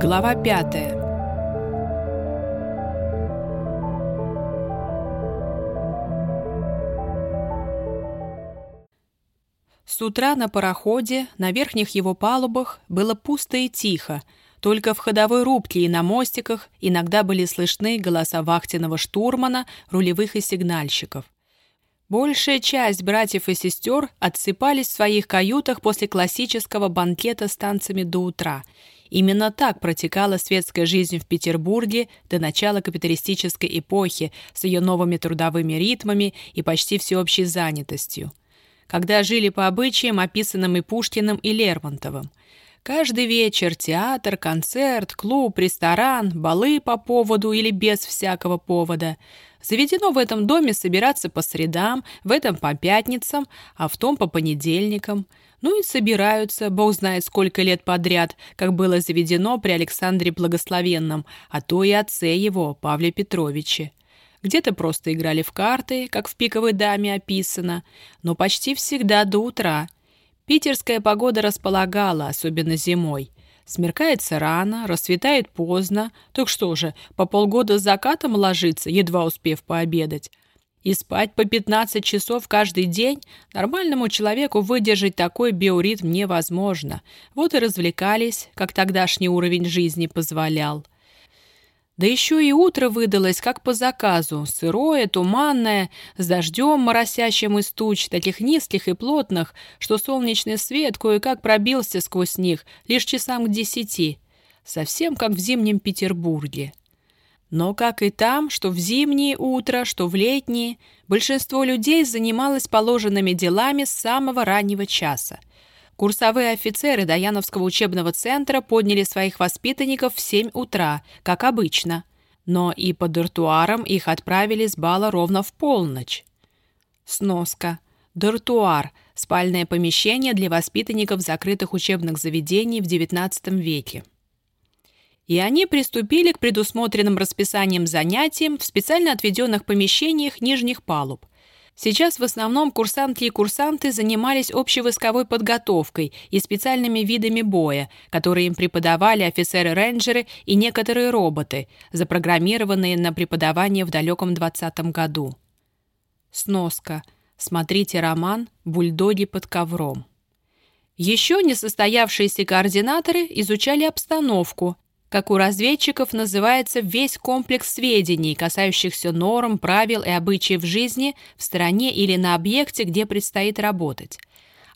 Глава пятая. С утра на пароходе, на верхних его палубах, было пусто и тихо, только в ходовой рубке и на мостиках иногда были слышны голоса вахтенного штурмана, рулевых и сигнальщиков. Большая часть братьев и сестер отсыпались в своих каютах после классического банкета с танцами до утра – Именно так протекала светская жизнь в Петербурге до начала капиталистической эпохи с ее новыми трудовыми ритмами и почти всеобщей занятостью. Когда жили по обычаям, описанным и Пушкиным, и Лермонтовым. Каждый вечер театр, концерт, клуб, ресторан, балы по поводу или без всякого повода. Заведено в этом доме собираться по средам, в этом по пятницам, а в том по понедельникам – ну и собираются, бог знает сколько лет подряд, как было заведено при Александре Благословенном, а то и отце его, Павле Петровиче. Где-то просто играли в карты, как в «Пиковой даме» описано, но почти всегда до утра. Питерская погода располагала, особенно зимой. Смеркается рано, рассветает поздно, так что же, по полгода с закатом ложиться, едва успев пообедать. И спать по 15 часов каждый день нормальному человеку выдержать такой биоритм невозможно. Вот и развлекались, как тогдашний уровень жизни позволял. Да еще и утро выдалось, как по заказу, сырое, туманное, с дождем, моросящим из туч, таких низких и плотных, что солнечный свет кое-как пробился сквозь них лишь часам к десяти. Совсем как в зимнем Петербурге. Но, как и там, что в зимние утра, что в летние, большинство людей занималось положенными делами с самого раннего часа. Курсовые офицеры Даяновского учебного центра подняли своих воспитанников в 7 утра, как обычно. Но и по дартуарам их отправили с бала ровно в полночь. Сноска. Дартуар – спальное помещение для воспитанников закрытых учебных заведений в XIX веке и они приступили к предусмотренным расписанием занятиям в специально отведенных помещениях нижних палуб. Сейчас в основном курсантки и курсанты занимались общевойсковой подготовкой и специальными видами боя, которые им преподавали офицеры-рейнджеры и некоторые роботы, запрограммированные на преподавание в далеком 20 году. Сноска. Смотрите роман «Бульдоги под ковром». Еще несостоявшиеся координаторы изучали обстановку, как у разведчиков называется весь комплекс сведений, касающихся норм, правил и обычаев жизни в стране или на объекте, где предстоит работать.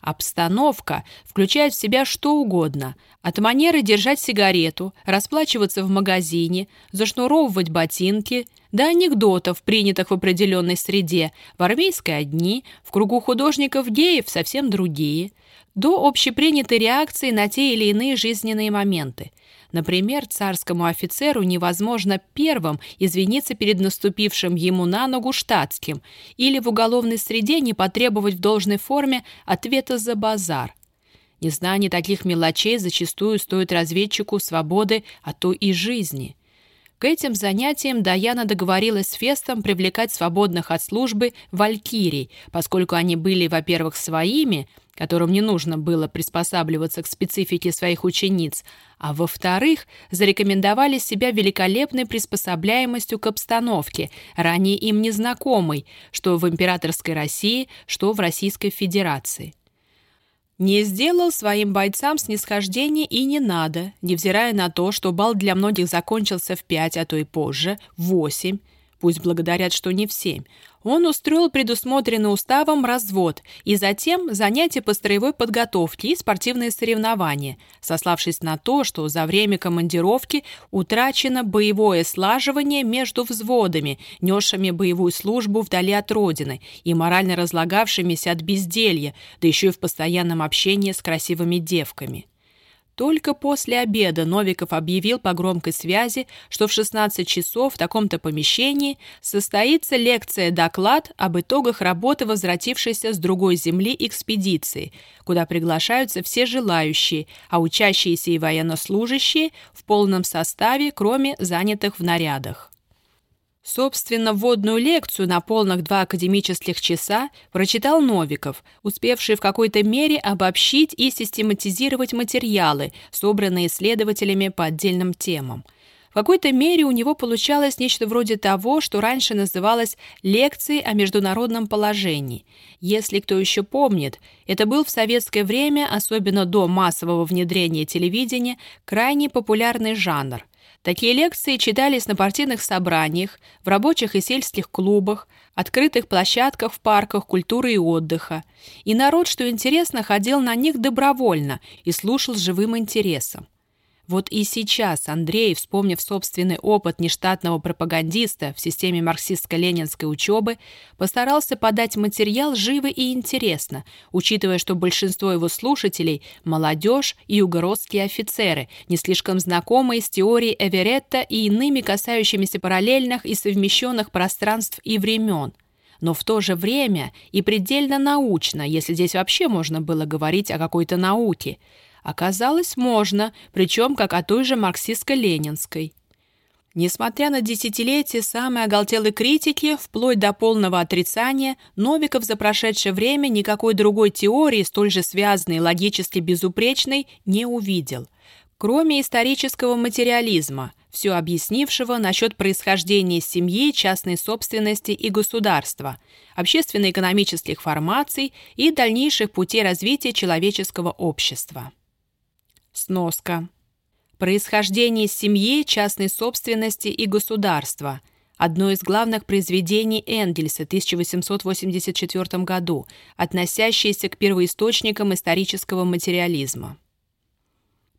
Обстановка включает в себя что угодно, от манеры держать сигарету, расплачиваться в магазине, зашнуровывать ботинки, до анекдотов, принятых в определенной среде, в армейской одни, в кругу художников-геев совсем другие, до общепринятой реакции на те или иные жизненные моменты – Например, царскому офицеру невозможно первым извиниться перед наступившим ему на ногу штатским или в уголовной среде не потребовать в должной форме ответа за базар. Незнание таких мелочей зачастую стоит разведчику свободы, а то и жизни – к этим занятиям Даяна договорилась с Фестом привлекать свободных от службы валькирий, поскольку они были, во-первых, своими, которым не нужно было приспосабливаться к специфике своих учениц, а во-вторых, зарекомендовали себя великолепной приспособляемостью к обстановке, ранее им незнакомой, что в императорской России, что в Российской Федерации. Не сделал своим бойцам снисхождения и не надо, невзирая на то, что бал для многих закончился в пять, а то и позже, в восемь. Пусть благодарят, что не в семь. Он устроил предусмотренный уставом развод и затем занятия по строевой подготовке и спортивные соревнования, сославшись на то, что за время командировки утрачено боевое слаживание между взводами, несшими боевую службу вдали от родины и морально разлагавшимися от безделья, да еще и в постоянном общении с красивыми девками. Только после обеда Новиков объявил по громкой связи, что в 16 часов в таком-то помещении состоится лекция-доклад об итогах работы возвратившейся с другой земли экспедиции, куда приглашаются все желающие, а учащиеся и военнослужащие в полном составе, кроме занятых в нарядах. Собственно, вводную лекцию на полных два академических часа прочитал Новиков, успевший в какой-то мере обобщить и систематизировать материалы, собранные исследователями по отдельным темам. В какой-то мере у него получалось нечто вроде того, что раньше называлось лекцией о международном положении. Если кто еще помнит, это был в советское время, особенно до массового внедрения телевидения, крайне популярный жанр – Такие лекции читались на партийных собраниях, в рабочих и сельских клубах, открытых площадках в парках культуры и отдыха. И народ, что интересно, ходил на них добровольно и слушал с живым интересом. Вот и сейчас Андрей, вспомнив собственный опыт нештатного пропагандиста в системе марксистско-ленинской учебы, постарался подать материал живо и интересно, учитывая, что большинство его слушателей – молодежь и югородские офицеры, не слишком знакомые с теорией Эверетта и иными касающимися параллельных и совмещенных пространств и времен – но в то же время и предельно научно, если здесь вообще можно было говорить о какой-то науке – Оказалось, можно, причем как о той же марксистско-ленинской. Несмотря на десятилетия самой оголтелой критики, вплоть до полного отрицания, Новиков за прошедшее время никакой другой теории, столь же связанной и логически безупречной, не увидел. Кроме исторического материализма, все объяснившего насчет происхождения семьи, частной собственности и государства, общественно-экономических формаций и дальнейших путей развития человеческого общества. Сноска. Происхождение семьи, частной собственности и государства – одно из главных произведений Энгельса в 1884 году, относящееся к первоисточникам исторического материализма.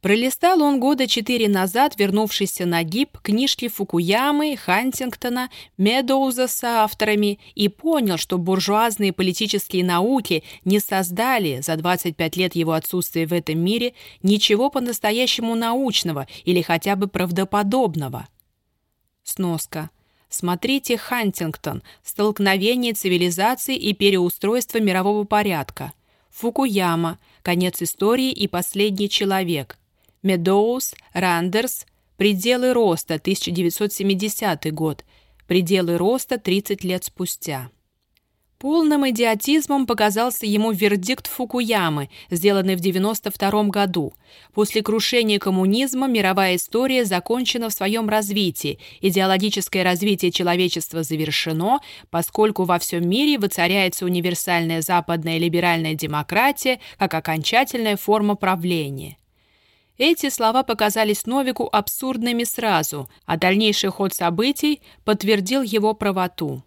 Пролистал он года четыре назад, вернувшийся на ГИП, книжки Фукуямы, Хантингтона, Медоуза с авторами и понял, что буржуазные политические науки не создали за 25 лет его отсутствия в этом мире ничего по-настоящему научного или хотя бы правдоподобного. Сноска. Смотрите Хантингтон «Столкновение цивилизаций и переустройство мирового порядка». Фукуяма «Конец истории и последний человек». Медоуз, Рандерс, «Пределы роста», 1970 год, «Пределы роста» 30 лет спустя. Полным идиотизмом показался ему вердикт Фукуямы, сделанный в 1992 году. После крушения коммунизма мировая история закончена в своем развитии, идеологическое развитие человечества завершено, поскольку во всем мире воцаряется универсальная западная либеральная демократия как окончательная форма правления. Эти слова показались Новику абсурдными сразу, а дальнейший ход событий подтвердил его правоту.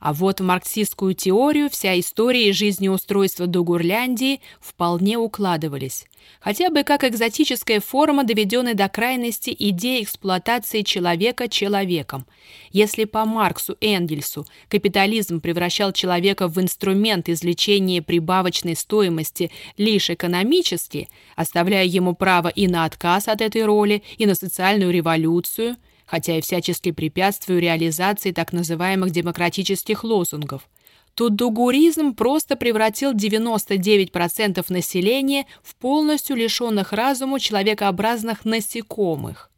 А вот в марксистскую теорию вся история и жизнеустройство Дугурляндии вполне укладывались. Хотя бы как экзотическая форма, доведенной до крайности идеи эксплуатации человека человеком. Если по Марксу Энгельсу капитализм превращал человека в инструмент извлечения прибавочной стоимости лишь экономически, оставляя ему право и на отказ от этой роли, и на социальную революцию – хотя и всячески препятствую реализации так называемых демократических лозунгов. Тут дугуризм просто превратил 99% населения в полностью лишенных разуму человекообразных насекомых.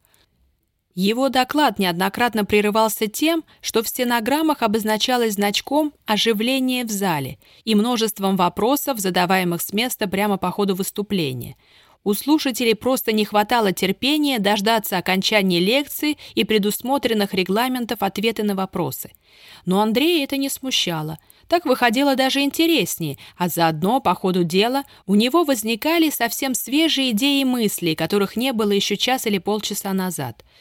Его доклад неоднократно прерывался тем, что в стенограммах обозначалось значком «оживление в зале» и множеством вопросов, задаваемых с места прямо по ходу выступления – у слушателей просто не хватало терпения дождаться окончания лекции и предусмотренных регламентов ответы на вопросы. Но Андрея это не смущало. Так выходило даже интереснее, а заодно, по ходу дела, у него возникали совсем свежие идеи и мысли, которых не было еще час или полчаса назад –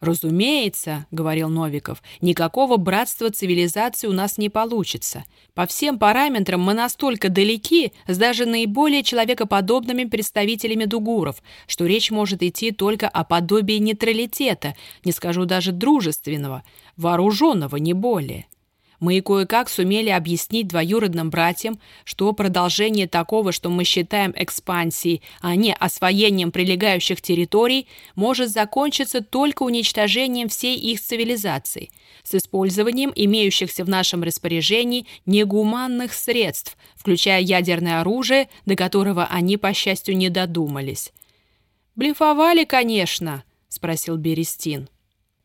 «Разумеется», — говорил Новиков, — «никакого братства цивилизации у нас не получится. По всем параметрам мы настолько далеки с даже наиболее человекоподобными представителями дугуров, что речь может идти только о подобии нейтралитета, не скажу даже дружественного, вооруженного не более». Мы и кое-как сумели объяснить двоюродным братьям, что продолжение такого, что мы считаем экспансией, а не освоением прилегающих территорий, может закончиться только уничтожением всей их цивилизации, с использованием имеющихся в нашем распоряжении негуманных средств, включая ядерное оружие, до которого они, по счастью, не додумались. «Блефовали, конечно», — спросил Берестин.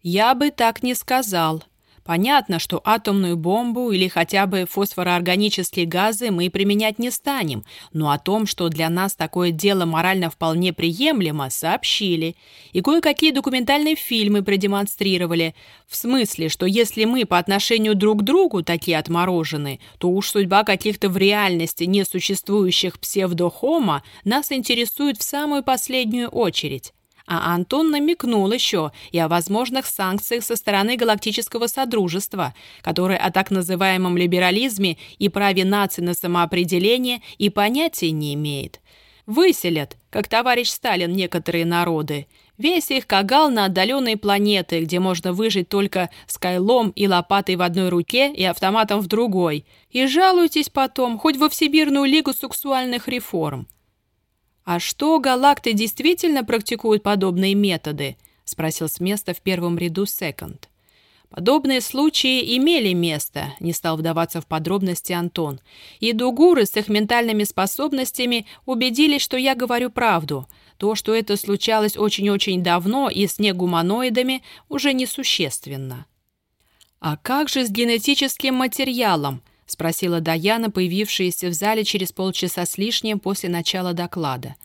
«Я бы так не сказал», Понятно, что атомную бомбу или хотя бы фосфороорганические газы мы применять не станем, но о том, что для нас такое дело морально вполне приемлемо, сообщили. И кое-какие документальные фильмы продемонстрировали. В смысле, что если мы по отношению друг к другу такие отморожены, то уж судьба каких-то в реальности несуществующих псевдохома нас интересует в самую последнюю очередь. А Антон намекнул еще и о возможных санкциях со стороны Галактического Содружества, которое о так называемом либерализме и праве нации на самоопределение и понятия не имеет. Выселят, как товарищ Сталин, некоторые народы. Весь их кагал на отдаленные планеты, где можно выжить только с кайлом и лопатой в одной руке и автоматом в другой. И жалуйтесь потом, хоть во Всемирную лигу сексуальных реформ. «А что, галакты действительно практикуют подобные методы?» — спросил с места в первом ряду секонд. Подобные случаи имели место, не стал вдаваться в подробности Антон. И дугуры с их ментальными способностями убедились, что я говорю правду. То, что это случалось очень-очень давно и с негуманоидами, уже несущественно. А как же с генетическим материалом? — спросила Даяна, появившаяся в зале через полчаса с лишним после начала доклада.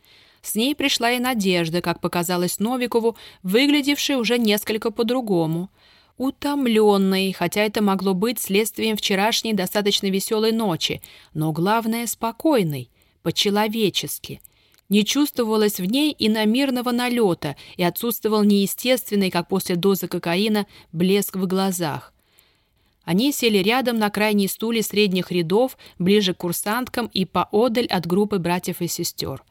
С ней пришла и Надежда, как показалось Новикову, выглядевшая уже несколько по-другому. Утомленной, хотя это могло быть следствием вчерашней достаточно веселой ночи, но главное — спокойной, по-человечески. Не чувствовалось в ней и намирного налета, и отсутствовал неестественный, как после дозы кокаина, блеск в глазах. Они сели рядом на крайней стуле средних рядов, ближе к курсанткам и поодаль от группы братьев и сестер.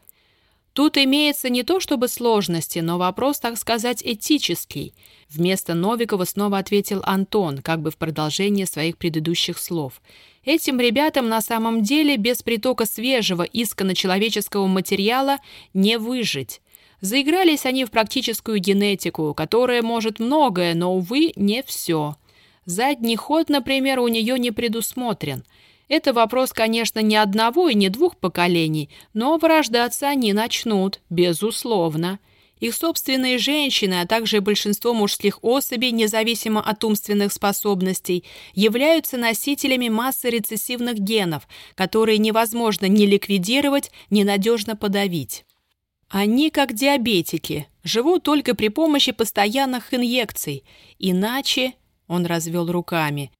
Тут имеется не то чтобы сложности, но вопрос, так сказать, этический. Вместо Новикова снова ответил Антон, как бы в продолжение своих предыдущих слов. Этим ребятам на самом деле без притока свежего исконно-человеческого материала не выжить. Заигрались они в практическую генетику, которая может многое, но, увы, не все. Задний ход, например, у нее не предусмотрен. Это вопрос, конечно, не одного и не двух поколений, но вырождаться они начнут, безусловно. Их собственные женщины, а также большинство мужских особей, независимо от умственных способностей, являются носителями массы рецессивных генов, которые невозможно ни ликвидировать, ни надежно подавить. Они, как диабетики, живут только при помощи постоянных инъекций, иначе он развел руками.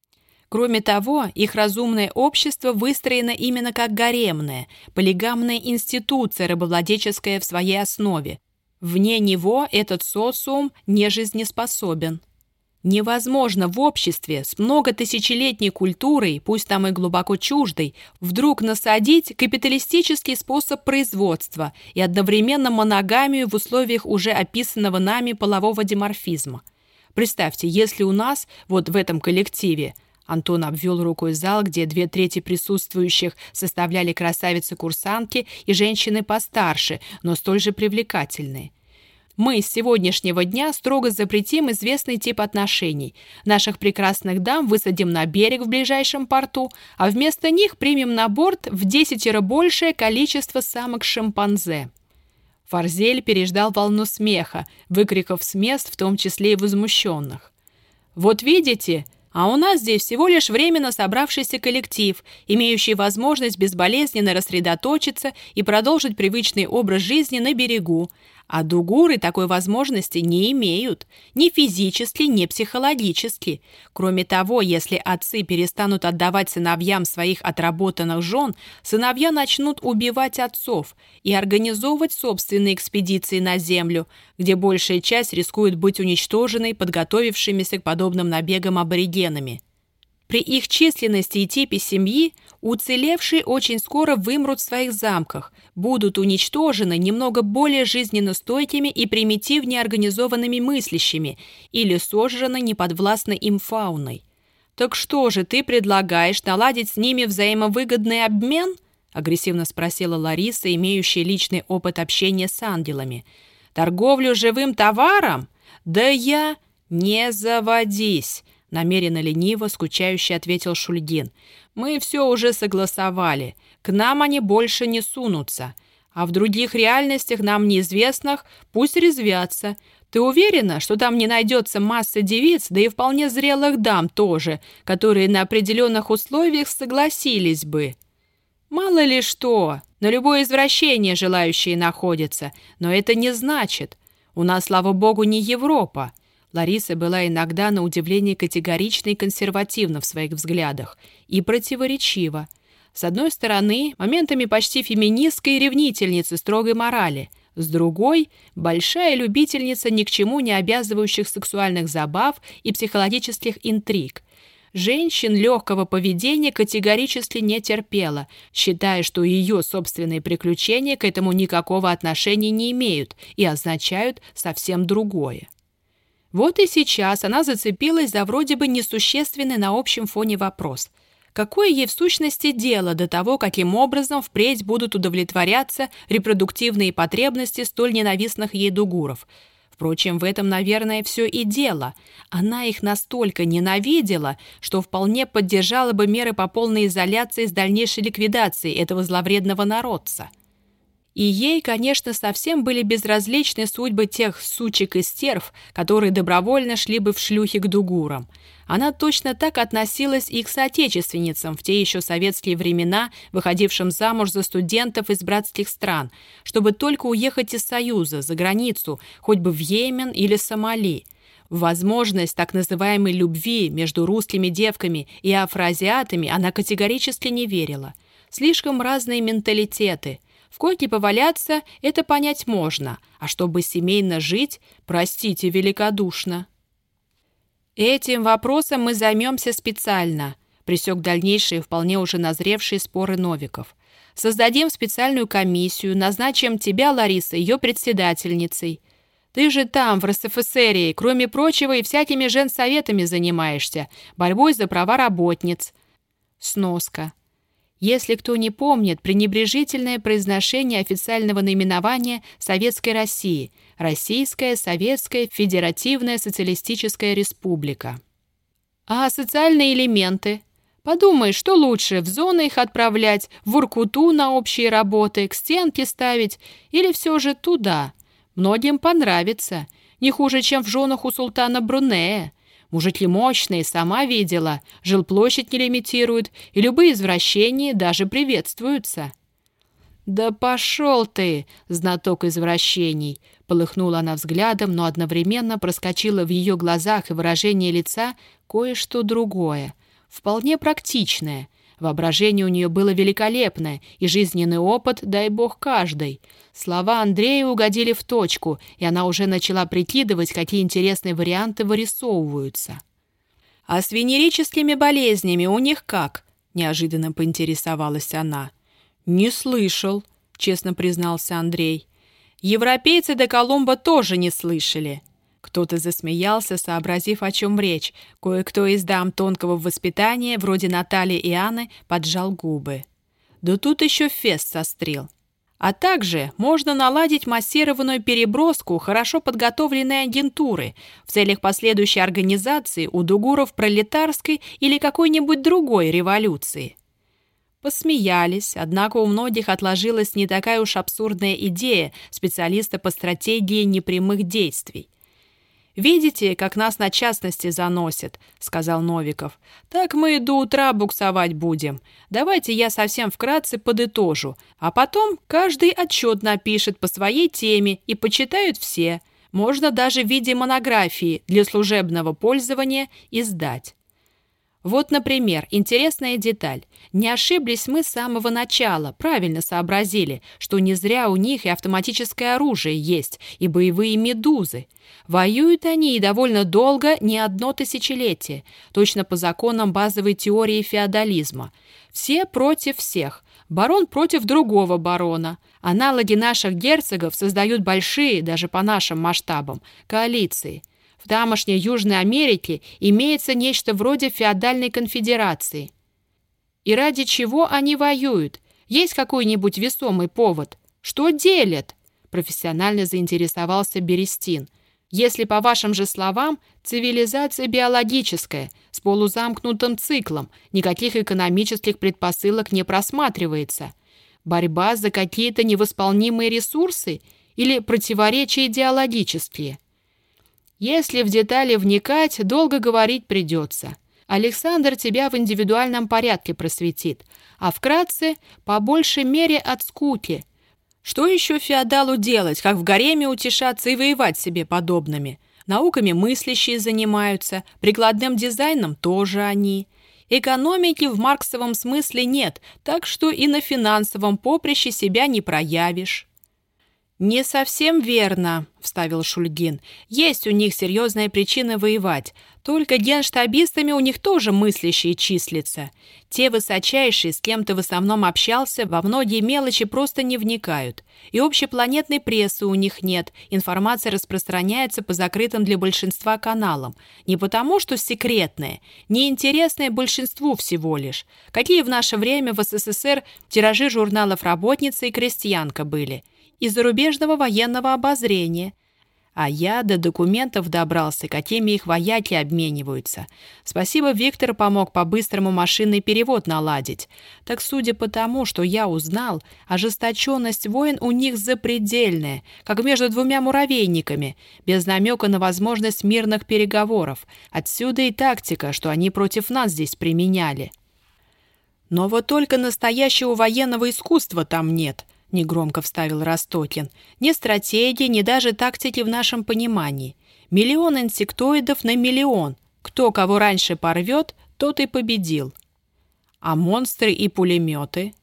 Кроме того, их разумное общество выстроено именно как гаремное, полигамная институция, рабовладельческая в своей основе. Вне него этот социум не жизнеспособен. Невозможно в обществе с многотысячелетней культурой, пусть там и глубоко чуждой, вдруг насадить капиталистический способ производства и одновременно моногамию в условиях уже описанного нами полового диморфизма – Представьте, если у нас, вот в этом коллективе, Антон обвел рукой зал, где две трети присутствующих составляли красавицы-курсантки и женщины постарше, но столь же привлекательные. Мы с сегодняшнего дня строго запретим известный тип отношений. Наших прекрасных дам высадим на берег в ближайшем порту, а вместо них примем на борт в десятеро большее количество самок-шимпанзе. Фарзель переждал волну смеха, выкриков с мест, в том числе и возмущенных. «Вот видите, а у нас здесь всего лишь временно собравшийся коллектив, имеющий возможность безболезненно рассредоточиться и продолжить привычный образ жизни на берегу, а дугуры такой возможности не имеют, ни физически, ни психологически. Кроме того, если отцы перестанут отдавать сыновьям своих отработанных жен, сыновья начнут убивать отцов и организовывать собственные экспедиции на Землю, где большая часть рискует быть уничтоженной подготовившимися к подобным набегам аборигенами. При их численности и типе семьи уцелевшие очень скоро вымрут в своих замках, будут уничтожены немного более жизненно стойкими и примитивнее организованными мыслящими или сожжены неподвластной им фауной. «Так что же ты предлагаешь наладить с ними взаимовыгодный обмен?» — агрессивно спросила Лариса, имеющая личный опыт общения с ангелами. «Торговлю живым товаром? Да я...» «Не заводись!» намеренно лениво, скучающе ответил Шульгин. Мы все уже согласовали. К нам они больше не сунутся. А в других реальностях нам неизвестных пусть резвятся. Ты уверена, что там не найдется масса девиц, да и вполне зрелых дам тоже, которые на определенных условиях согласились бы? Мало ли что, на любое извращение желающие находятся, но это не значит. У нас, слава богу, не Европа. Лариса была иногда на удивление категорична и консервативна в своих взглядах и противоречива. С одной стороны, моментами почти феминистской ревнительницы строгой морали, с другой – большая любительница ни к чему не обязывающих сексуальных забав и психологических интриг. Женщин легкого поведения категорически не терпела, считая, что ее собственные приключения к этому никакого отношения не имеют и означают совсем другое. Вот и сейчас она зацепилась за вроде бы несущественный на общем фоне вопрос. Какое ей в сущности дело до того, каким образом впредь будут удовлетворяться репродуктивные потребности столь ненавистных ей дугуров? Впрочем, в этом, наверное, все и дело. Она их настолько ненавидела, что вполне поддержала бы меры по полной изоляции с дальнейшей ликвидацией этого зловредного народца. И ей, конечно, совсем были безразличны судьбы тех сучек и стерв, которые добровольно шли бы в шлюхи к дугурам. Она точно так относилась и к соотечественницам в те еще советские времена, выходившим замуж за студентов из братских стран, чтобы только уехать из Союза, за границу, хоть бы в Йемен или Сомали. Возможность так называемой любви между русскими девками и афроазиатами она категорически не верила. Слишком разные менталитеты – в койке поваляться – это понять можно, а чтобы семейно жить, простите великодушно. Этим вопросом мы займемся специально, пресек дальнейшие, вполне уже назревшие споры Новиков. Создадим специальную комиссию, назначим тебя, Лариса, ее председательницей. Ты же там, в РСФСР, кроме прочего, и всякими женсоветами занимаешься, борьбой за права работниц. Сноска. Если кто не помнит, пренебрежительное произношение официального наименования Советской России – Российская Советская Федеративная Социалистическая Республика. А социальные элементы? Подумай, что лучше, в зоны их отправлять, в Уркуту на общие работы, к стенке ставить или все же туда? Многим понравится. Не хуже, чем в женах у султана Брунея. Мужики мощные, сама видела, жилплощадь не лимитируют, и любые извращения даже приветствуются». «Да пошел ты, знаток извращений!» Полыхнула она взглядом, но одновременно проскочила в ее глазах и выражение лица кое-что другое, вполне практичное, Воображение у нее было великолепное, и жизненный опыт, дай бог, каждой. Слова Андрея угодили в точку, и она уже начала прикидывать, какие интересные варианты вырисовываются. «А с венерическими болезнями у них как?» — неожиданно поинтересовалась она. «Не слышал», — честно признался Андрей. «Европейцы до Колумба тоже не слышали. Кто-то засмеялся, сообразив, о чем речь. Кое-кто из дам тонкого воспитания, вроде Натальи и Анны, поджал губы. Да тут еще фест сострил. А также можно наладить массированную переброску хорошо подготовленной агентуры в целях последующей организации у дугуров пролетарской или какой-нибудь другой революции. Посмеялись, однако у многих отложилась не такая уж абсурдная идея специалиста по стратегии непрямых действий. «Видите, как нас на частности заносит», — сказал Новиков. «Так мы и до утра буксовать будем. Давайте я совсем вкратце подытожу, а потом каждый отчет напишет по своей теме и почитают все. Можно даже в виде монографии для служебного пользования издать». Вот, например, интересная деталь. Не ошиблись мы с самого начала, правильно сообразили, что не зря у них и автоматическое оружие есть, и боевые медузы. Воюют они и довольно долго, не одно тысячелетие, точно по законам базовой теории феодализма. Все против всех, барон против другого барона. Аналоги наших герцогов создают большие, даже по нашим масштабам, коалиции – тамошней Южной Америке имеется нечто вроде феодальной конфедерации. И ради чего они воюют? Есть какой-нибудь весомый повод? Что делят? Профессионально заинтересовался Берестин. Если, по вашим же словам, цивилизация биологическая, с полузамкнутым циклом, никаких экономических предпосылок не просматривается. Борьба за какие-то невосполнимые ресурсы или противоречия идеологические? Если в детали вникать, долго говорить придется. Александр тебя в индивидуальном порядке просветит, а вкратце, по большей мере от скуки. Что еще феодалу делать, как в гареме утешаться и воевать себе подобными? Науками мыслящие занимаются, прикладным дизайном тоже они – Экономики в марксовом смысле нет, так что и на финансовом поприще себя не проявишь. «Не совсем верно», — вставил Шульгин. «Есть у них серьезная причина воевать. Только генштабистами у них тоже мыслящие числятся. Те высочайшие, с кем ты в основном общался, во многие мелочи просто не вникают. И общепланетной прессы у них нет, информация распространяется по закрытым для большинства каналам. Не потому, что секретная, неинтересная большинству всего лишь. Какие в наше время в СССР тиражи журналов «Работница» и «Крестьянка» были – и зарубежного военного обозрения. А я до документов добрался, какими их вояки обмениваются. Спасибо, Виктор помог по-быстрому машинный перевод наладить. Так судя по тому, что я узнал, ожесточенность войн у них запредельная, как между двумя муравейниками, без намека на возможность мирных переговоров. Отсюда и тактика, что они против нас здесь применяли. Но вот только настоящего военного искусства там нет —— негромко вставил Ростокин. «Ни стратегии, ни даже тактики в нашем понимании. Миллион инсектоидов на миллион. Кто кого раньше порвет, тот и победил. А монстры и пулеметы?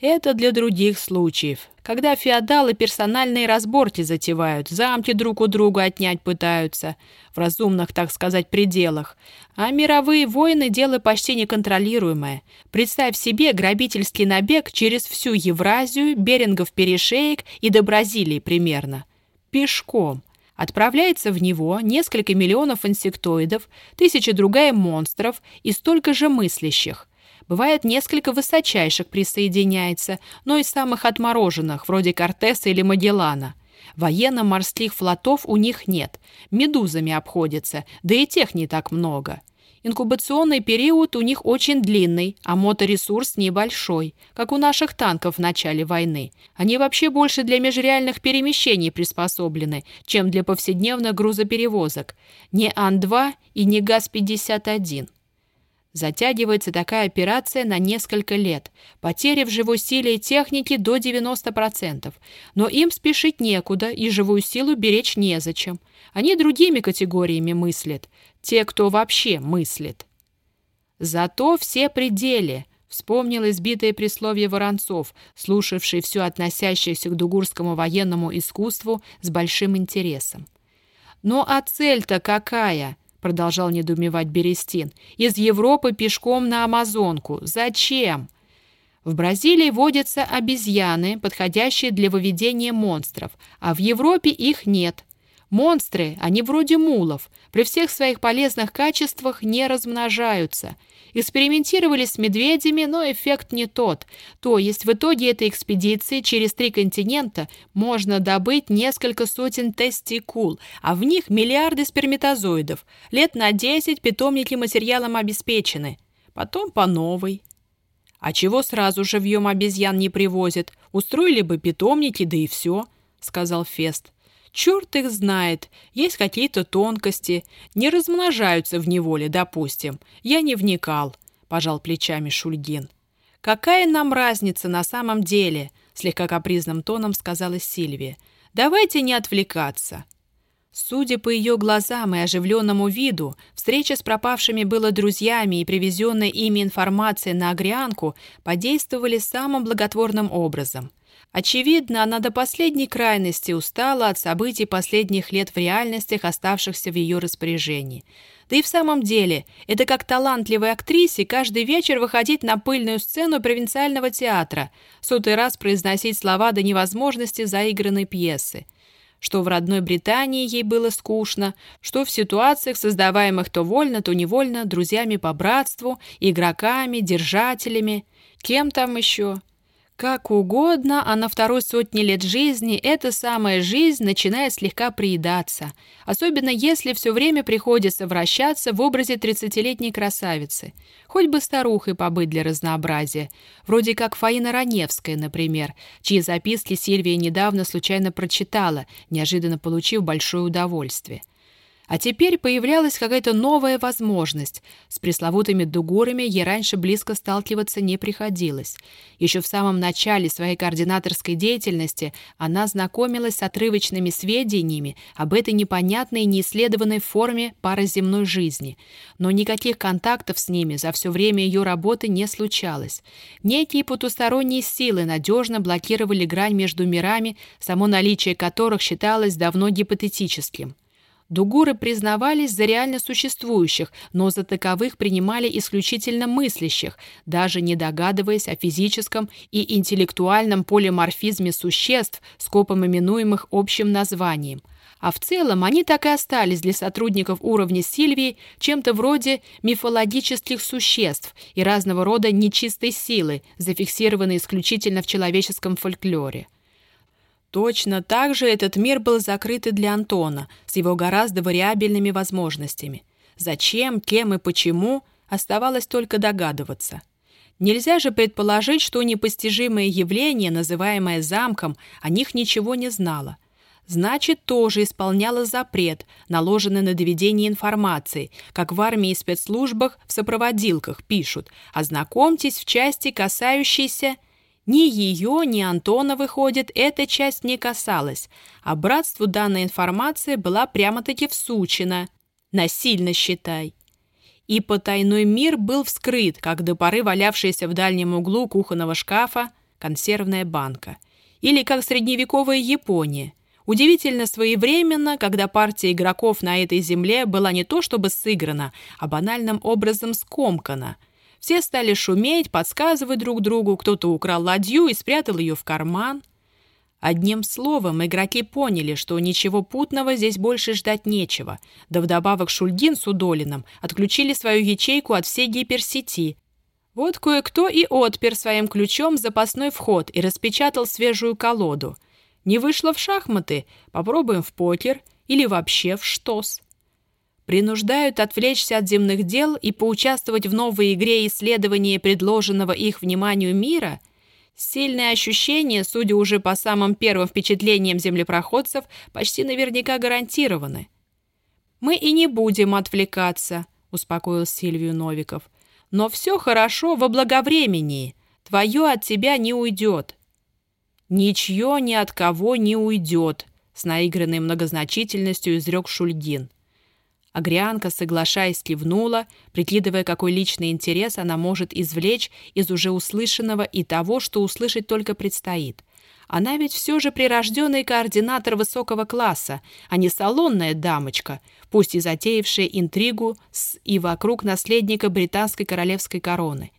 Это для других случаев, когда феодалы персональные разборки затевают, замки друг у друга отнять пытаются, в разумных, так сказать, пределах. А мировые войны – дело почти неконтролируемое. Представь себе грабительский набег через всю Евразию, Берингов перешеек и до Бразилии примерно. Пешком. Отправляется в него несколько миллионов инсектоидов, тысяча другая монстров и столько же мыслящих – Бывает, несколько высочайших присоединяется, но и самых отмороженных, вроде Кортеса или Магеллана. Военно-морских флотов у них нет, медузами обходятся, да и тех не так много. Инкубационный период у них очень длинный, а моторесурс небольшой, как у наших танков в начале войны. Они вообще больше для межреальных перемещений приспособлены, чем для повседневных грузоперевозок. Не Ан-2 и не ГАЗ-51. Затягивается такая операция на несколько лет. Потери в живой силе и технике до 90%. Но им спешить некуда и живую силу беречь незачем. Они другими категориями мыслят. Те, кто вообще мыслит. Зато все пределы. Вспомнил избитое присловие Воронцов, слушавший все относящееся к дугурскому военному искусству с большим интересом. «Ну а цель-то какая?» Продолжал недоумевать Берестин. «Из Европы пешком на Амазонку. Зачем?» В Бразилии водятся обезьяны, подходящие для выведения монстров, а в Европе их нет. Монстры, они вроде мулов, при всех своих полезных качествах не размножаются – Экспериментировали с медведями, но эффект не тот. То есть в итоге этой экспедиции через три континента можно добыть несколько сотен тестикул, а в них миллиарды сперматозоидов. Лет на 10 питомники материалом обеспечены. Потом по новой. А чего сразу живьем обезьян не привозят? Устроили бы питомники, да и все, сказал Фест. Черт их знает, есть какие-то тонкости, не размножаются в неволе, допустим. Я не вникал, пожал плечами Шульгин. Какая нам разница на самом деле, слегка капризным тоном сказала Сильвия. Давайте не отвлекаться. Судя по ее глазам и оживленному виду, встреча с пропавшими было друзьями и привезенная ими информация на Агрианку подействовали самым благотворным образом – Очевидно, она до последней крайности устала от событий последних лет в реальностях, оставшихся в ее распоряжении. Да и в самом деле, это как талантливой актрисе каждый вечер выходить на пыльную сцену провинциального театра, сотый раз произносить слова до невозможности заигранной пьесы. Что в родной Британии ей было скучно, что в ситуациях, создаваемых то вольно, то невольно, друзьями по братству, игроками, держателями, кем там еще – Как угодно, а на второй сотне лет жизни эта самая жизнь начинает слегка приедаться, особенно если все время приходится вращаться в образе тридцатилетней красавицы, хоть бы старухой побыть для разнообразия, вроде как Фаина Раневская, например, чьи записки Сильвия недавно случайно прочитала, неожиданно получив большое удовольствие. А теперь появлялась какая-то новая возможность. С пресловутыми дугурами ей раньше близко сталкиваться не приходилось. Еще в самом начале своей координаторской деятельности она знакомилась с отрывочными сведениями об этой непонятной и неисследованной форме параземной жизни. Но никаких контактов с ними за все время ее работы не случалось. Некие потусторонние силы надежно блокировали грань между мирами, само наличие которых считалось давно гипотетическим. Дугуры признавались за реально существующих, но за таковых принимали исключительно мыслящих, даже не догадываясь о физическом и интеллектуальном полиморфизме существ, скопом именуемых общим названием. А в целом они так и остались для сотрудников уровня Сильвии чем-то вроде мифологических существ и разного рода нечистой силы, зафиксированной исключительно в человеческом фольклоре. Точно так же этот мир был закрыт и для Антона, с его гораздо вариабельными возможностями. Зачем, кем и почему, оставалось только догадываться. Нельзя же предположить, что непостижимое явление, называемое замком, о них ничего не знало. Значит, тоже исполняло запрет, наложенный на доведение информации, как в армии и спецслужбах в сопроводилках пишут «Ознакомьтесь в части, касающейся...» Ни ее, ни Антона, выходит, эта часть не касалась, а братству данная информация была прямо-таки всучена. Насильно считай. И потайной мир был вскрыт, как до поры валявшаяся в дальнем углу кухонного шкафа консервная банка. Или как средневековая Япония. Удивительно своевременно, когда партия игроков на этой земле была не то чтобы сыграна, а банальным образом скомкана – все стали шуметь, подсказывать друг другу, кто-то украл ладью и спрятал ее в карман. Одним словом, игроки поняли, что ничего путного здесь больше ждать нечего, да вдобавок Шульгин с Удолином отключили свою ячейку от всей гиперсети. Вот кое-кто и отпер своим ключом запасной вход и распечатал свежую колоду. Не вышло в шахматы, попробуем в покер или вообще в штос принуждают отвлечься от земных дел и поучаствовать в новой игре исследования предложенного их вниманию мира, сильные ощущения, судя уже по самым первым впечатлениям землепроходцев, почти наверняка гарантированы. «Мы и не будем отвлекаться», — успокоил Сильвию Новиков. «Но все хорошо во благовремении. Твое от тебя не уйдет». «Ничье ни от кого не уйдет», — с наигранной многозначительностью изрек Шульгин. Агрианка, соглашаясь, кивнула, прикидывая, какой личный интерес она может извлечь из уже услышанного и того, что услышать только предстоит. Она ведь все же прирожденный координатор высокого класса, а не салонная дамочка, пусть и затеявшая интригу с и вокруг наследника британской королевской короны.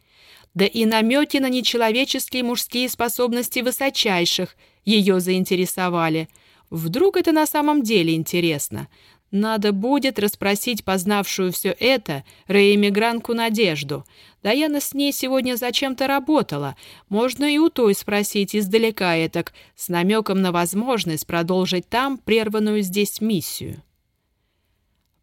Да и намеки на нечеловеческие мужские способности высочайших ее заинтересовали. Вдруг это на самом деле интересно? Надо будет расспросить познавшую все это реэмигрантку Надежду. Даяна с ней сегодня зачем-то работала. Можно и у той спросить издалека этак, с намеком на возможность продолжить там прерванную здесь миссию.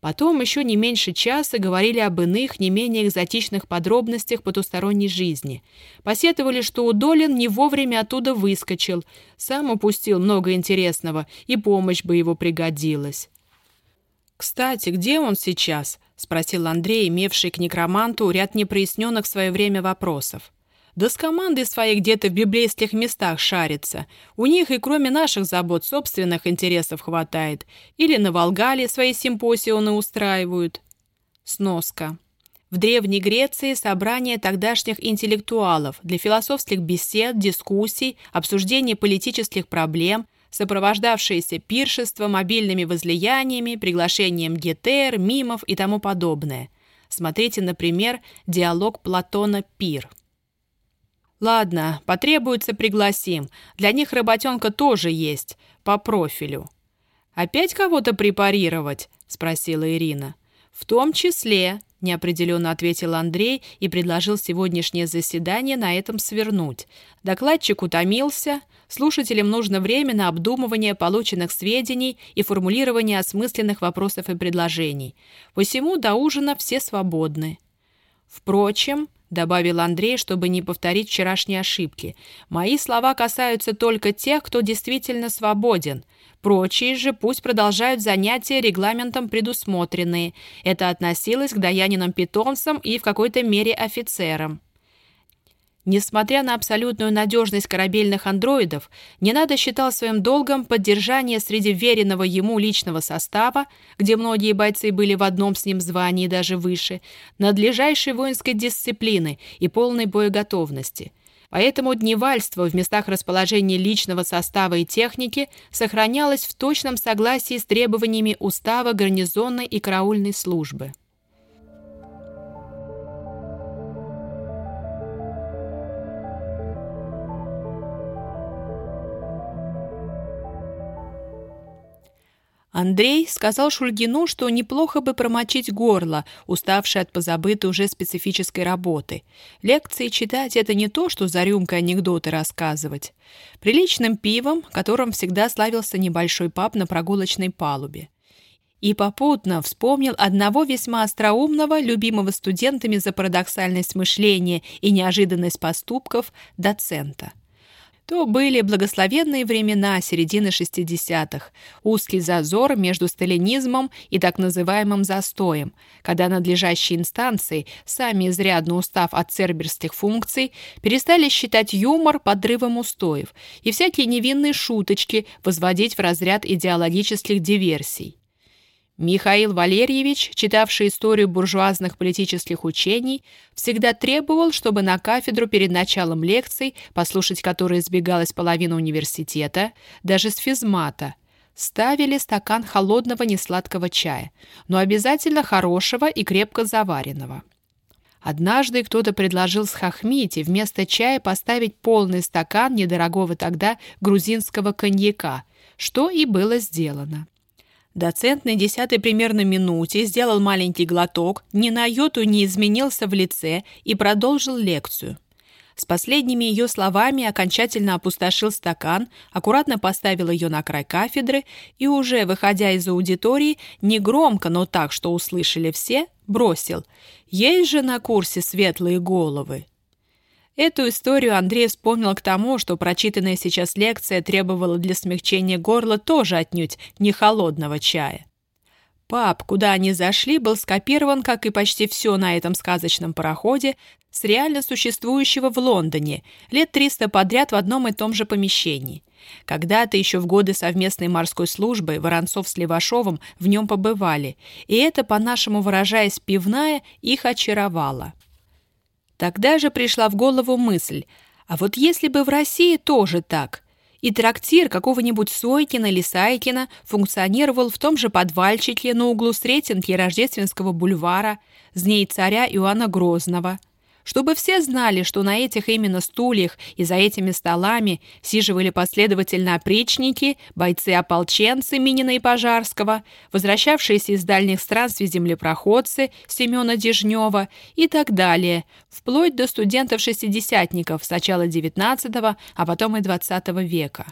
Потом еще не меньше часа говорили об иных, не менее экзотичных подробностях потусторонней жизни. Посетовали, что Удолин не вовремя оттуда выскочил, сам упустил много интересного, и помощь бы его пригодилась. «Кстати, где он сейчас?» — спросил Андрей, имевший к некроманту ряд непроясненных в свое время вопросов. «Да с командой своей где-то в библейских местах шарится. У них и кроме наших забот собственных интересов хватает. Или на Волгале свои симпосионы устраивают». Сноска. В Древней Греции собрание тогдашних интеллектуалов для философских бесед, дискуссий, обсуждения политических проблем, сопровождавшиеся пиршеством, мобильными возлияниями, приглашением гетер, мимов и тому подобное. Смотрите, например, диалог Платона «Пир». «Ладно, потребуется пригласим. Для них работенка тоже есть, по профилю». «Опять кого-то препарировать?» — спросила Ирина. В том числе, неопределенно ответил Андрей и предложил сегодняшнее заседание на этом свернуть. Докладчик утомился, слушателям нужно время на обдумывание полученных сведений и формулирование осмысленных вопросов и предложений. Посему до ужина все свободны. Впрочем, добавил Андрей, чтобы не повторить вчерашние ошибки. «Мои слова касаются только тех, кто действительно свободен. Прочие же пусть продолжают занятия регламентом предусмотренные. Это относилось к даяниным питомцам и в какой-то мере офицерам. Несмотря на абсолютную надежность корабельных андроидов, Ненадо считал своим долгом поддержание среди веренного ему личного состава, где многие бойцы были в одном с ним звании даже выше, надлежащей воинской дисциплины и полной боеготовности. Поэтому дневальство в местах расположения личного состава и техники сохранялось в точном согласии с требованиями устава гарнизонной и караульной службы. Андрей сказал Шульгину, что неплохо бы промочить горло, уставший от позабытой уже специфической работы. Лекции читать — это не то, что за рюмкой анекдоты рассказывать. Приличным пивом, которым всегда славился небольшой паб на прогулочной палубе. И попутно вспомнил одного весьма остроумного, любимого студентами за парадоксальность мышления и неожиданность поступков, доцента — то были благословенные времена середины 60-х, узкий зазор между сталинизмом и так называемым застоем, когда надлежащие инстанции, сами изрядно устав от церберских функций, перестали считать юмор подрывом устоев и всякие невинные шуточки возводить в разряд идеологических диверсий. Михаил Валерьевич, читавший историю буржуазных политических учений, всегда требовал, чтобы на кафедру перед началом лекций, послушать которые избегалась половина университета, даже с физмата, ставили стакан холодного несладкого чая, но обязательно хорошего и крепко заваренного. Однажды кто-то предложил схохмить и вместо чая поставить полный стакан недорогого тогда грузинского коньяка, что и было сделано. Доцент на десятой примерно минуте сделал маленький глоток, ни на йоту не изменился в лице и продолжил лекцию. С последними ее словами окончательно опустошил стакан, аккуратно поставил ее на край кафедры и уже, выходя из аудитории, негромко, но так, что услышали все, бросил «Есть же на курсе светлые головы». Эту историю Андрей вспомнил к тому, что прочитанная сейчас лекция требовала для смягчения горла тоже отнюдь не холодного чая. Паб, куда они зашли, был скопирован, как и почти все на этом сказочном пароходе, с реально существующего в Лондоне, лет 300 подряд в одном и том же помещении. Когда-то еще в годы совместной морской службы Воронцов с Левашовым в нем побывали, и это, по-нашему выражаясь, пивная, их очаровало. Тогда же пришла в голову мысль, а вот если бы в России тоже так, и трактир какого-нибудь Сойкина или Сайкина функционировал в том же подвальчике на углу Сретенки Рождественского бульвара, с ней царя Иоанна Грозного – чтобы все знали, что на этих именно стульях и за этими столами сиживали последовательно опричники, бойцы-ополченцы Минина и Пожарского, возвращавшиеся из дальних странствий землепроходцы Семена Дежнева и так далее, вплоть до студентов-шестидесятников сначала XIX, а потом и XX века.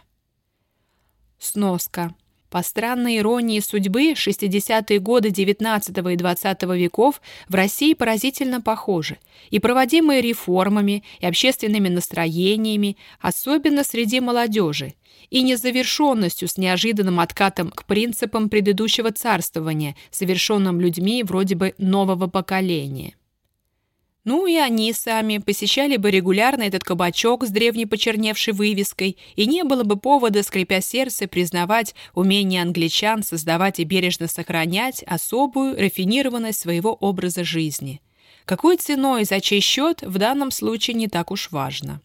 Сноска. По странной иронии судьбы, 60-е годы XIX и XX веков в России поразительно похожи, и проводимые реформами, и общественными настроениями, особенно среди молодежи, и незавершенностью с неожиданным откатом к принципам предыдущего царствования, совершенным людьми вроде бы нового поколения. Ну и они сами посещали бы регулярно этот кабачок с древней почерневшей вывеской, и не было бы повода, скрипя сердце, признавать умение англичан создавать и бережно сохранять особую рафинированность своего образа жизни. Какой ценой и за чей счет в данном случае не так уж важно.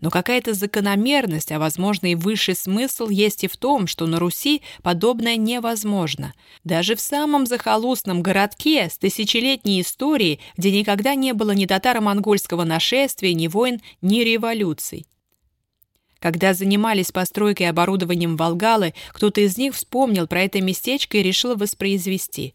Но какая-то закономерность, а возможно и высший смысл есть и в том, что на Руси подобное невозможно. Даже в самом захолустном городке с тысячелетней историей, где никогда не было ни татаро-монгольского нашествия, ни войн, ни революций. Когда занимались постройкой и оборудованием Волгалы, кто-то из них вспомнил про это местечко и решил воспроизвести.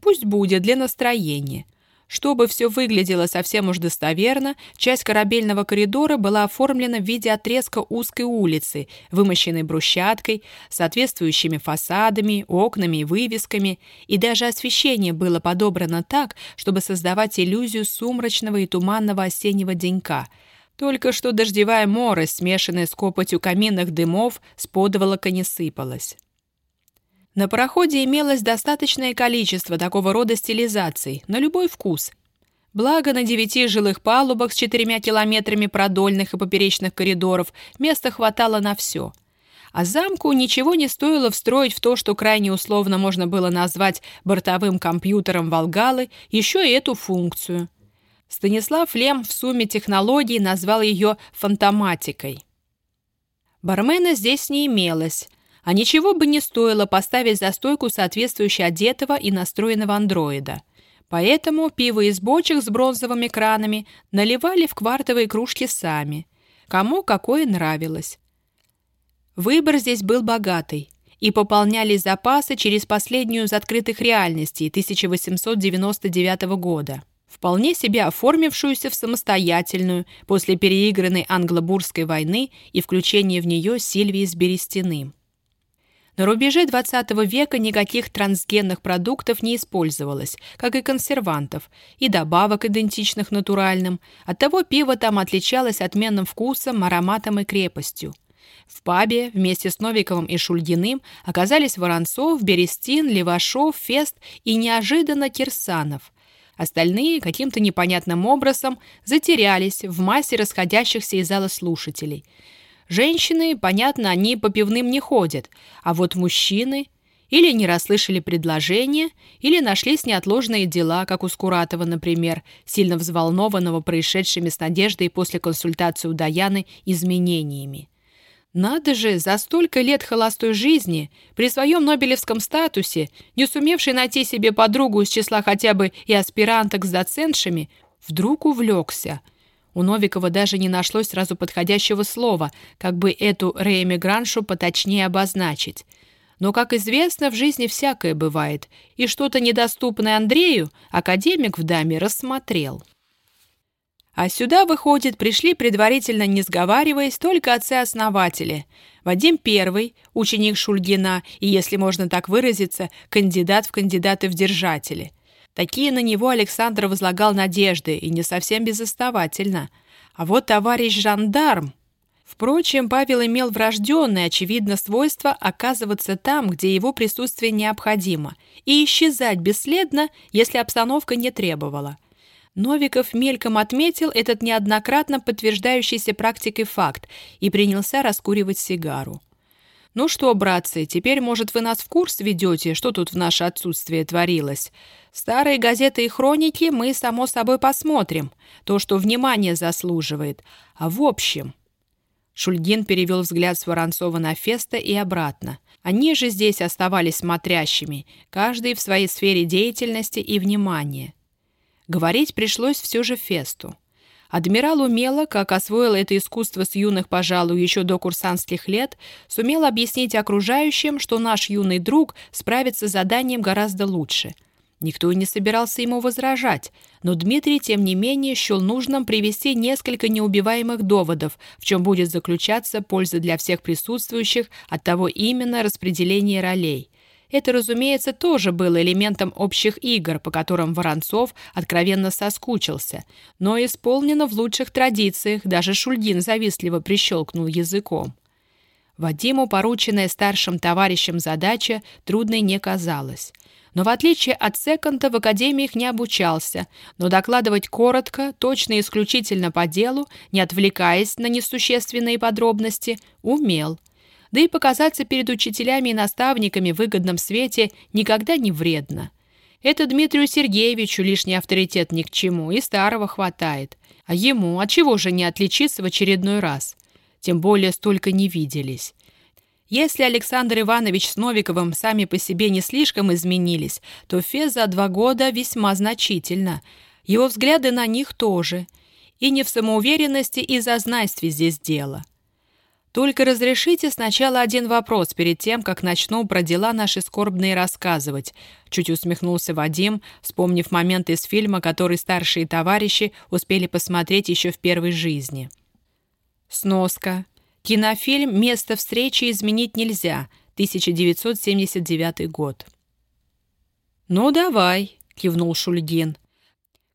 Пусть будет для настроения. Чтобы все выглядело совсем уж достоверно, часть корабельного коридора была оформлена в виде отрезка узкой улицы, вымощенной брусчаткой, соответствующими фасадами, окнами и вывесками, и даже освещение было подобрано так, чтобы создавать иллюзию сумрачного и туманного осеннего денька. Только что дождевая морось, смешанная с копотью каминных дымов, с подволока не сыпалась. На пароходе имелось достаточное количество такого рода стилизаций, на любой вкус. Благо, на девяти жилых палубах с четырьмя километрами продольных и поперечных коридоров места хватало на все. А замку ничего не стоило встроить в то, что крайне условно можно было назвать бортовым компьютером Волгалы, еще и эту функцию. Станислав Лем в сумме технологий назвал ее фантоматикой. Бармена здесь не имелось, а ничего бы не стоило поставить за стойку соответствующего одетого и настроенного андроида. Поэтому пиво из бочек с бронзовыми кранами наливали в квартовые кружки сами. Кому какое нравилось. Выбор здесь был богатый, и пополнялись запасы через последнюю из открытых реальностей 1899 года вполне себе оформившуюся в самостоятельную после переигранной англо-бурской войны и включения в нее Сильвии с Берестяным. На рубеже XX века никаких трансгенных продуктов не использовалось, как и консервантов, и добавок, идентичных натуральным. Оттого пиво там отличалось отменным вкусом, ароматом и крепостью. В пабе вместе с Новиковым и Шульгиным оказались Воронцов, Берестин, Левашов, Фест и неожиданно Кирсанов. Остальные каким-то непонятным образом затерялись в массе расходящихся из зала слушателей – Женщины, понятно, они по пивным не ходят, а вот мужчины или не расслышали предложение, или нашлись неотложные дела, как у Скуратова, например, сильно взволнованного происшедшими с Надеждой после консультации у Даяны изменениями. Надо же, за столько лет холостой жизни, при своем нобелевском статусе, не сумевший найти себе подругу из числа хотя бы и аспиранток с доцентшами, вдруг увлекся – у Новикова даже не нашлось сразу подходящего слова, как бы эту реэмиграншу поточнее обозначить. Но, как известно, в жизни всякое бывает, и что-то недоступное Андрею академик в даме рассмотрел. А сюда, выходит, пришли предварительно не сговариваясь только отцы-основатели. Вадим Первый, ученик Шульгина и, если можно так выразиться, кандидат в кандидаты в держатели – Такие на него Александр возлагал надежды, и не совсем безосновательно. А вот товарищ жандарм... Впрочем, Павел имел врожденное, очевидно, свойство оказываться там, где его присутствие необходимо, и исчезать бесследно, если обстановка не требовала. Новиков мельком отметил этот неоднократно подтверждающийся практикой факт и принялся раскуривать сигару. «Ну что, братцы, теперь, может, вы нас в курс ведете, что тут в наше отсутствие творилось? Старые газеты и хроники мы, само собой, посмотрим. То, что внимание заслуживает. А в общем...» Шульгин перевел взгляд с Воронцова на Феста и обратно. Они же здесь оставались смотрящими, каждый в своей сфере деятельности и внимания. Говорить пришлось все же Фесту. Адмирал умело, как освоил это искусство с юных, пожалуй, еще до курсантских лет, сумел объяснить окружающим, что наш юный друг справится с заданием гораздо лучше. Никто и не собирался ему возражать, но Дмитрий, тем не менее, счел нужным привести несколько неубиваемых доводов, в чем будет заключаться польза для всех присутствующих от того именно распределения ролей – это, разумеется, тоже было элементом общих игр, по которым Воронцов откровенно соскучился, но исполнено в лучших традициях, даже Шульгин завистливо прищелкнул языком. Вадиму, порученная старшим товарищем задача, трудной не казалась. Но в отличие от секонда в академиях не обучался, но докладывать коротко, точно и исключительно по делу, не отвлекаясь на несущественные подробности, умел – да и показаться перед учителями и наставниками в выгодном свете никогда не вредно. Это Дмитрию Сергеевичу лишний авторитет ни к чему, и старого хватает. А ему от чего же не отличиться в очередной раз? Тем более столько не виделись. Если Александр Иванович с Новиковым сами по себе не слишком изменились, то Фез за два года весьма значительно. Его взгляды на них тоже. И не в самоуверенности и зазнайстве здесь дело. Только разрешите сначала один вопрос перед тем, как начну про дела наши скорбные рассказывать. Чуть усмехнулся Вадим, вспомнив момент из фильма, который старшие товарищи успели посмотреть еще в первой жизни. Сноска. Кинофильм «Место встречи изменить нельзя», 1979 год. «Ну, давай», — кивнул Шульгин.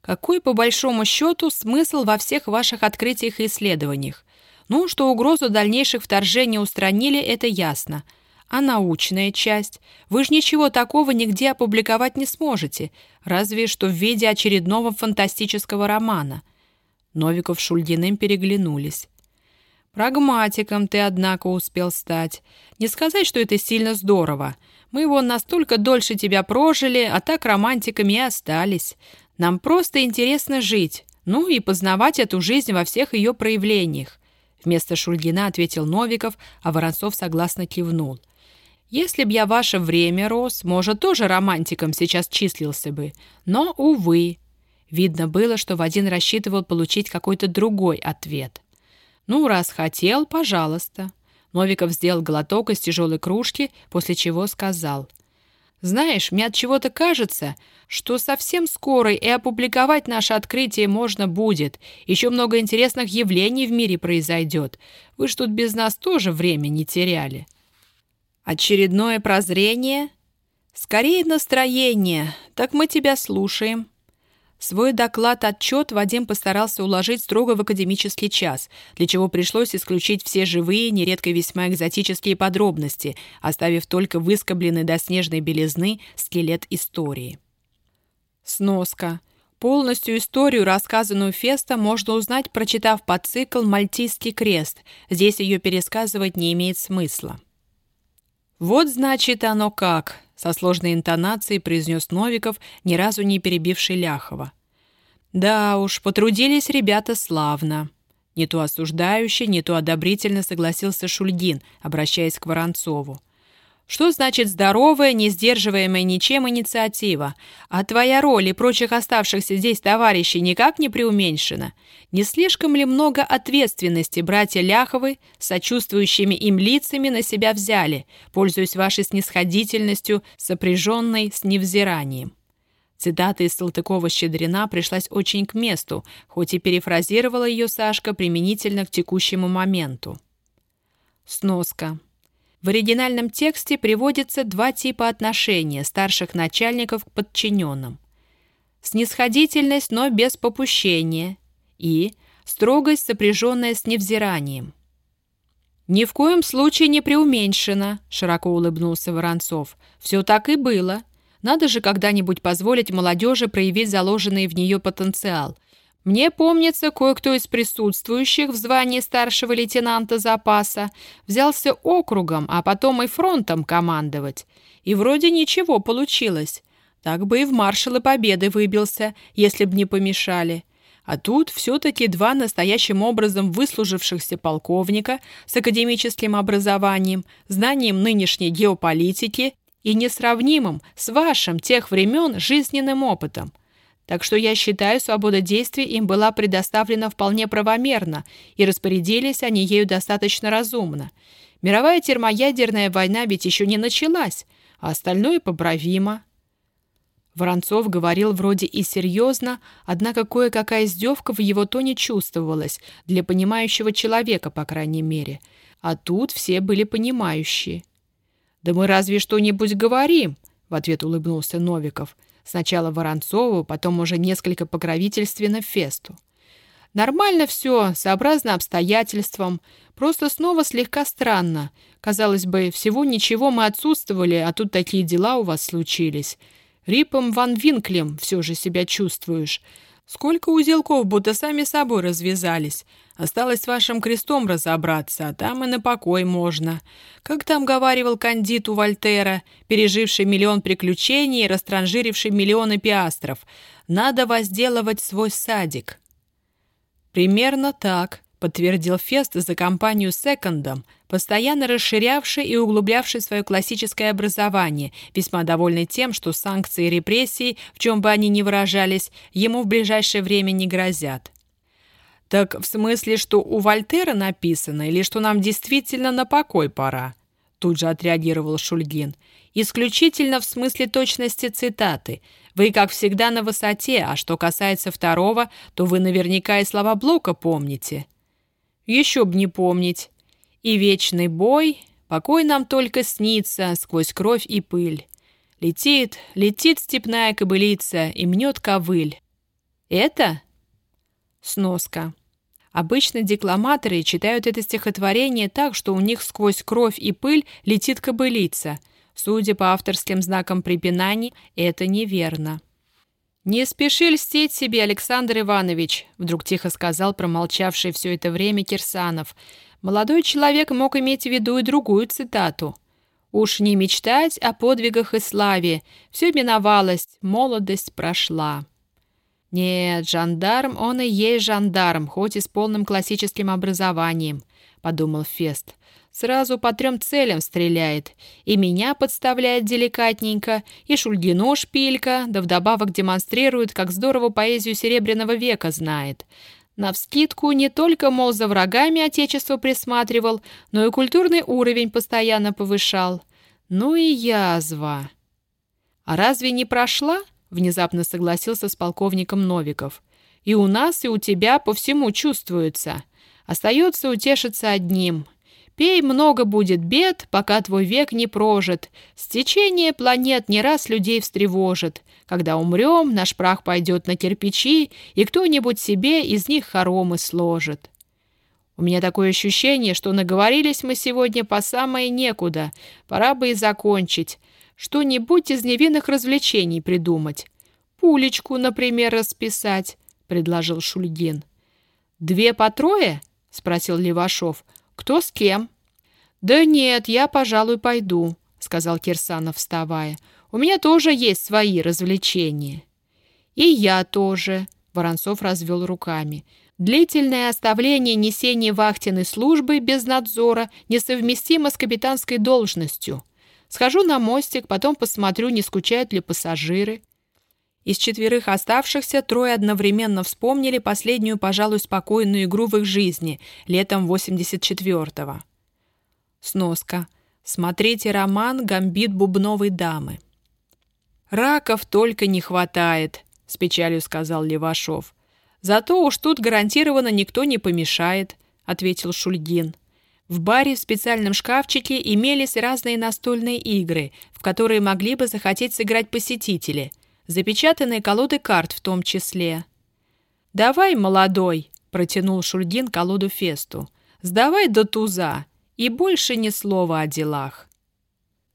«Какой, по большому счету, смысл во всех ваших открытиях и исследованиях? Ну, что угрозу дальнейших вторжений устранили, это ясно. А научная часть? Вы же ничего такого нигде опубликовать не сможете, разве что в виде очередного фантастического романа». Новиков с Шульгиным переглянулись. Прагматиком ты, однако, успел стать. Не сказать, что это сильно здорово. Мы его настолько дольше тебя прожили, а так романтиками и остались. Нам просто интересно жить, ну и познавать эту жизнь во всех ее проявлениях. Вместо Шульгина ответил Новиков, а Воронцов согласно кивнул. «Если б я ваше время рос, может, тоже романтиком сейчас числился бы. Но, увы». Видно было, что Вадим рассчитывал получить какой-то другой ответ. «Ну, раз хотел, пожалуйста». Новиков сделал глоток из тяжелой кружки, после чего сказал. «Знаешь, мне от чего-то кажется, что совсем скоро и опубликовать наше открытие можно будет. Еще много интересных явлений в мире произойдет. Вы ж тут без нас тоже время не теряли». «Очередное прозрение?» «Скорее настроение. Так мы тебя слушаем». Свой доклад-отчет Вадим постарался уложить строго в академический час, для чего пришлось исключить все живые, нередко весьма экзотические подробности, оставив только выскобленный до снежной белизны скелет истории. Сноска. Полностью историю, рассказанную Феста, можно узнать, прочитав под цикл «Мальтийский крест». Здесь ее пересказывать не имеет смысла. «Вот, значит, оно как», — со сложной интонацией произнес Новиков, ни разу не перебивший Ляхова. «Да уж, потрудились ребята славно». Не то осуждающе, не то одобрительно согласился Шульгин, обращаясь к Воронцову. Что значит здоровая, не сдерживаемая ничем инициатива? А твоя роль и прочих оставшихся здесь товарищей никак не преуменьшена? Не слишком ли много ответственности братья Ляховы сочувствующими им лицами на себя взяли, пользуясь вашей снисходительностью, сопряженной с невзиранием? Цитата из Салтыкова-Щедрина пришлась очень к месту, хоть и перефразировала ее Сашка применительно к текущему моменту. Сноска. В оригинальном тексте приводятся два типа отношения старших начальников к подчиненным. Снисходительность, но без попущения, и строгость, сопряженная с невзиранием. «Ни в коем случае не преуменьшено», — широко улыбнулся Воронцов. «Все так и было. Надо же когда-нибудь позволить молодежи проявить заложенный в нее потенциал. Мне помнится, кое-кто из присутствующих в звании старшего лейтенанта запаса взялся округом, а потом и фронтом командовать. И вроде ничего получилось. Так бы и в маршалы победы выбился, если б не помешали. А тут все-таки два настоящим образом выслужившихся полковника с академическим образованием, знанием нынешней геополитики и несравнимым с вашим тех времен жизненным опытом – так что я считаю, свобода действий им была предоставлена вполне правомерно, и распорядились они ею достаточно разумно. Мировая термоядерная война ведь еще не началась, а остальное поправимо. Воронцов говорил вроде и серьезно, однако кое-какая издевка в его тоне чувствовалась, для понимающего человека, по крайней мере. А тут все были понимающие. «Да мы разве что-нибудь говорим», — в ответ улыбнулся Новиков. Сначала Воронцову, потом уже несколько покровительственно Фесту. Нормально все, сообразно обстоятельствам. Просто снова слегка странно. Казалось бы, всего ничего мы отсутствовали, а тут такие дела у вас случились. Рипом Ван Винклем все же себя чувствуешь. Сколько узелков будто сами собой развязались. Осталось вашим крестом разобраться, а там и на покой можно. Как там говаривал кандид у Вольтера, переживший миллион приключений и растранжиривший миллионы пиастров, надо возделывать свой садик. Примерно так, подтвердил Фест за компанию «Секондом», постоянно расширявший и углублявший свое классическое образование, весьма довольный тем, что санкции и репрессии, в чем бы они ни выражались, ему в ближайшее время не грозят. Так в смысле, что у Вольтера написано, или что нам действительно на покой пора? Тут же отреагировал Шульгин. Исключительно в смысле точности цитаты. Вы, как всегда, на высоте, а что касается второго, то вы наверняка и слова Блока помните. Еще б не помнить. И вечный бой, покой нам только снится сквозь кровь и пыль. Летит, летит степная кобылица и мнет ковыль. Это? Сноска. Обычно декламаторы читают это стихотворение так, что у них сквозь кровь и пыль летит кобылица. Судя по авторским знакам препинаний, это неверно. «Не спеши льстить себе, Александр Иванович», — вдруг тихо сказал промолчавший все это время Кирсанов. «Молодой человек мог иметь в виду и другую цитату. «Уж не мечтать о подвигах и славе, все миновалось, молодость прошла». «Нет, жандарм, он и есть жандарм, хоть и с полным классическим образованием», — подумал Фест. «Сразу по трем целям стреляет. И меня подставляет деликатненько, и Шульгину шпилька, да вдобавок демонстрирует, как здорово поэзию Серебряного века знает. Навскидку не только, мол, за врагами Отечества присматривал, но и культурный уровень постоянно повышал. Ну и язва». «А разве не прошла?» внезапно согласился с полковником Новиков. «И у нас, и у тебя по всему чувствуется. Остается утешиться одним. Пей, много будет бед, пока твой век не прожит. Стечение планет не раз людей встревожит. Когда умрем, наш прах пойдет на кирпичи, и кто-нибудь себе из них хоромы сложит». У меня такое ощущение, что наговорились мы сегодня по самое некуда. Пора бы и закончить что-нибудь из невинных развлечений придумать. Пулечку, например, расписать, — предложил Шульгин. «Две по трое?» — спросил Левашов. «Кто с кем?» «Да нет, я, пожалуй, пойду», — сказал Кирсанов, вставая. «У меня тоже есть свои развлечения». «И я тоже», — Воронцов развел руками. «Длительное оставление несения вахтенной службы без надзора несовместимо с капитанской должностью». Схожу на мостик, потом посмотрю, не скучают ли пассажиры. Из четверых оставшихся трое одновременно вспомнили последнюю, пожалуй, спокойную игру в их жизни, летом 84-го. Сноска. Смотрите роман «Гамбит бубновой дамы». «Раков только не хватает», — с печалью сказал Левашов. «Зато уж тут гарантированно никто не помешает», — ответил Шульгин. В баре в специальном шкафчике имелись разные настольные игры, в которые могли бы захотеть сыграть посетители, запечатанные колоды карт в том числе. «Давай, молодой!» — протянул Шульгин колоду Фесту. «Сдавай до туза, и больше ни слова о делах».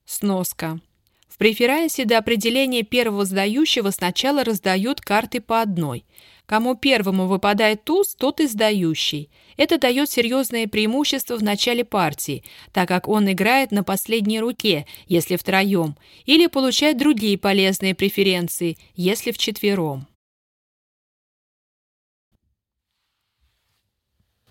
Сноска. В преферансе до определения первого сдающего сначала раздают карты по одной — Кому первому выпадает туз, тот и сдающий. Это дает серьезное преимущество в начале партии, так как он играет на последней руке, если втроем, или получает другие полезные преференции, если вчетвером.